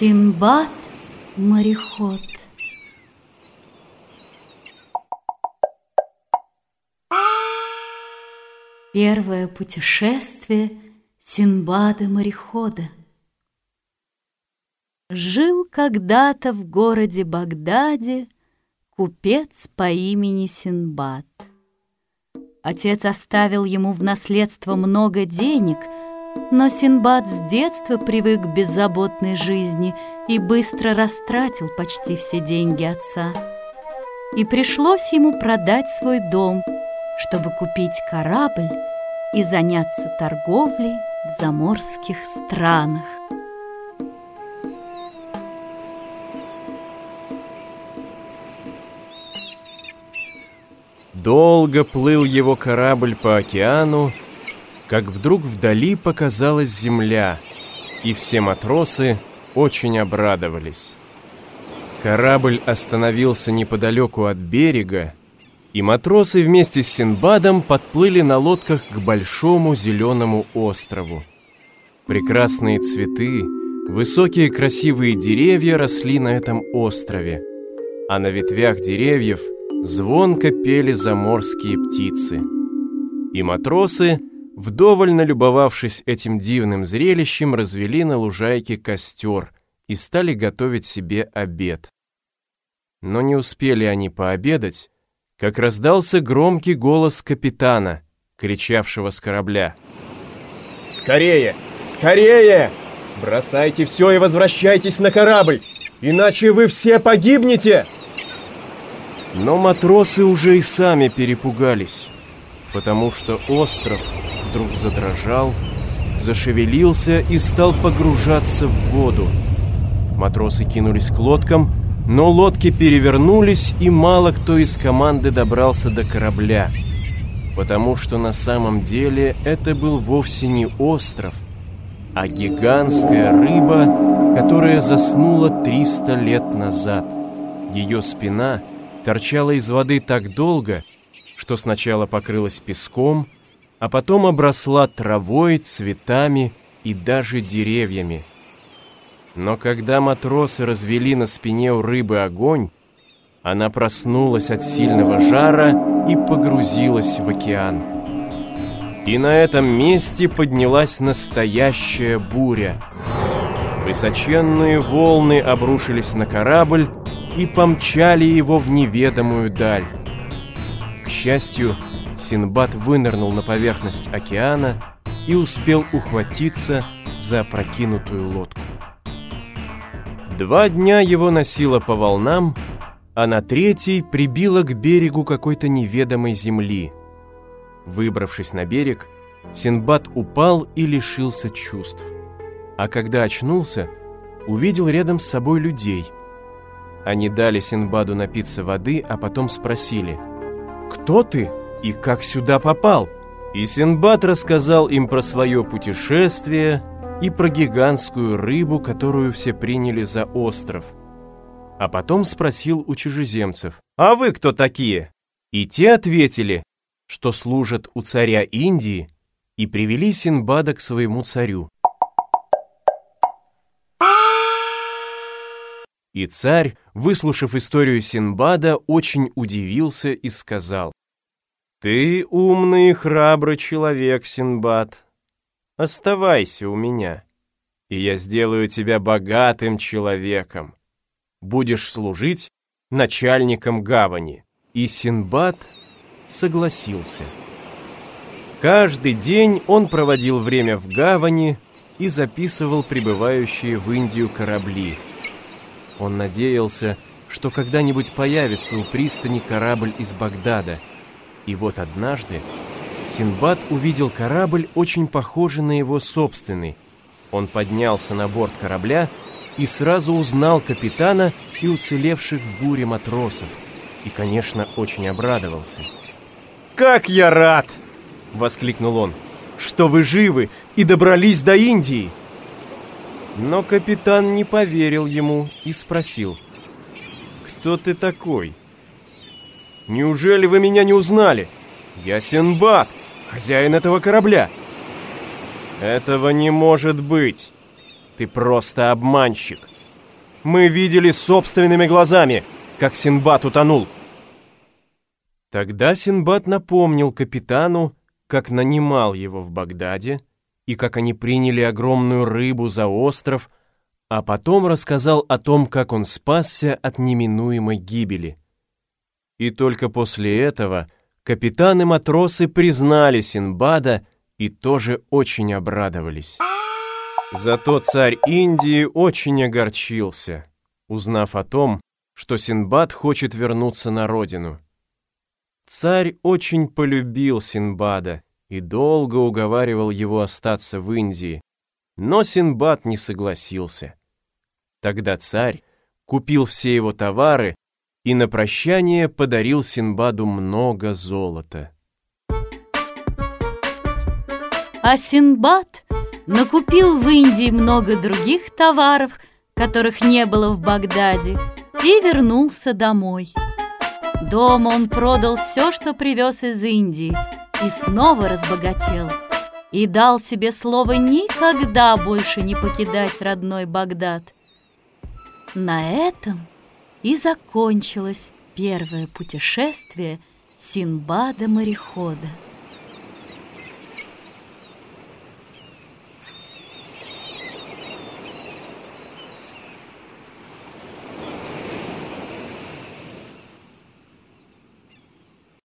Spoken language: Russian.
Синбад мореход. Первое путешествие Синбада морехода. Жил когда-то в городе Багдаде купец по имени Синбад. Отец оставил ему в наследство много денег, но Синбад с детства привык к беззаботной жизни и быстро растратил почти все деньги отца. И пришлось ему продать свой дом, чтобы купить корабль и заняться торговлей в заморских странах. Долго плыл его корабль по океану, как вдруг вдали показалась земля, и все матросы очень обрадовались. Корабль остановился неподалеку от берега, и матросы вместе с Синбадом подплыли на лодках к большому зеленому острову. Прекрасные цветы, высокие красивые деревья росли на этом острове, а на ветвях деревьев звонко пели заморские птицы. И матросы, вдоволь налюбовавшись этим дивным зрелищем, развели на лужайке костер и стали готовить себе обед. Но не успели они пообедать, как раздался громкий голос капитана, кричавшего с корабля. «Скорее! Скорее! Бросайте все и возвращайтесь на корабль, иначе вы все погибнете!» Но матросы уже и сами перепугались, потому что остров вдруг задрожал, зашевелился и стал погружаться в воду. Матросы кинулись к лодкам, но лодки перевернулись, и мало кто из команды добрался до корабля, потому что на самом деле это был вовсе не остров, а гигантская рыба, которая заснула 300 лет назад. Ее спина торчала из воды так долго, что сначала покрылась песком, а потом обросла травой, цветами и даже деревьями. Но когда матросы развели на спине у рыбы огонь, она проснулась от сильного жара и погрузилась в океан. И на этом месте поднялась настоящая буря. Высоченные волны обрушились на корабль и помчали его в неведомую даль. Счастью, Синбад вынырнул на поверхность океана и успел ухватиться за опрокинутую лодку. Два дня его носило по волнам, а на третий прибило к берегу какой-то неведомой земли. Выбравшись на берег, Синбад упал и лишился чувств. А когда очнулся, увидел рядом с собой людей. Они дали Синбаду напиться воды, а потом спросили, «Кто ты и как сюда попал?» И Синбад рассказал им про свое путешествие, и про гигантскую рыбу, которую все приняли за остров. А потом спросил у чужеземцев, «А вы кто такие?» И те ответили, что служат у царя Индии, и привели Синбада к своему царю. И царь, выслушав историю Синбада, очень удивился и сказал, «Ты умный и храбрый человек, Синбад. Оставайся у меня, и я сделаю тебя богатым человеком. Будешь служить начальником гавани». И Синбад согласился. Каждый день он проводил время в гавани и записывал прибывающие в Индию корабли. Он надеялся, что когда-нибудь появится у пристани корабль из Багдада. И вот однажды Синбад увидел корабль, очень похожий на его собственный. Он поднялся на борт корабля и сразу узнал капитана и уцелевших в буре матросов. И, конечно, очень обрадовался. «Как я рад!» — воскликнул он. «Что вы живы и добрались до Индии!» Но капитан не поверил ему и спросил. «Кто ты такой?» «Неужели вы меня не узнали?» Я Синбад, хозяин этого корабля. Этого не может быть. Ты просто обманщик. Мы видели собственными глазами, как Синбад утонул. Тогда Синбад напомнил капитану, как нанимал его в Багдаде, и как они приняли огромную рыбу за остров, а потом рассказал о том, как он спасся от неминуемой гибели. И только после этого капитан и матросы признали Синбада и тоже очень обрадовались. Зато царь Индии очень огорчился, узнав о том, что Синбад хочет вернуться на родину. Царь очень полюбил Синбада и долго уговаривал его остаться в Индии, но Синбад не согласился. Тогда царь купил все его товары и на прощание подарил Синбаду много золота. А Синбад накупил в Индии много других товаров, которых не было в Багдаде, и вернулся домой. Дома он продал все, что привез из Индии, и снова разбогател. И дал себе слово никогда больше не покидать родной Багдад. На этом и закончилось первое путешествие Синбада-морехода.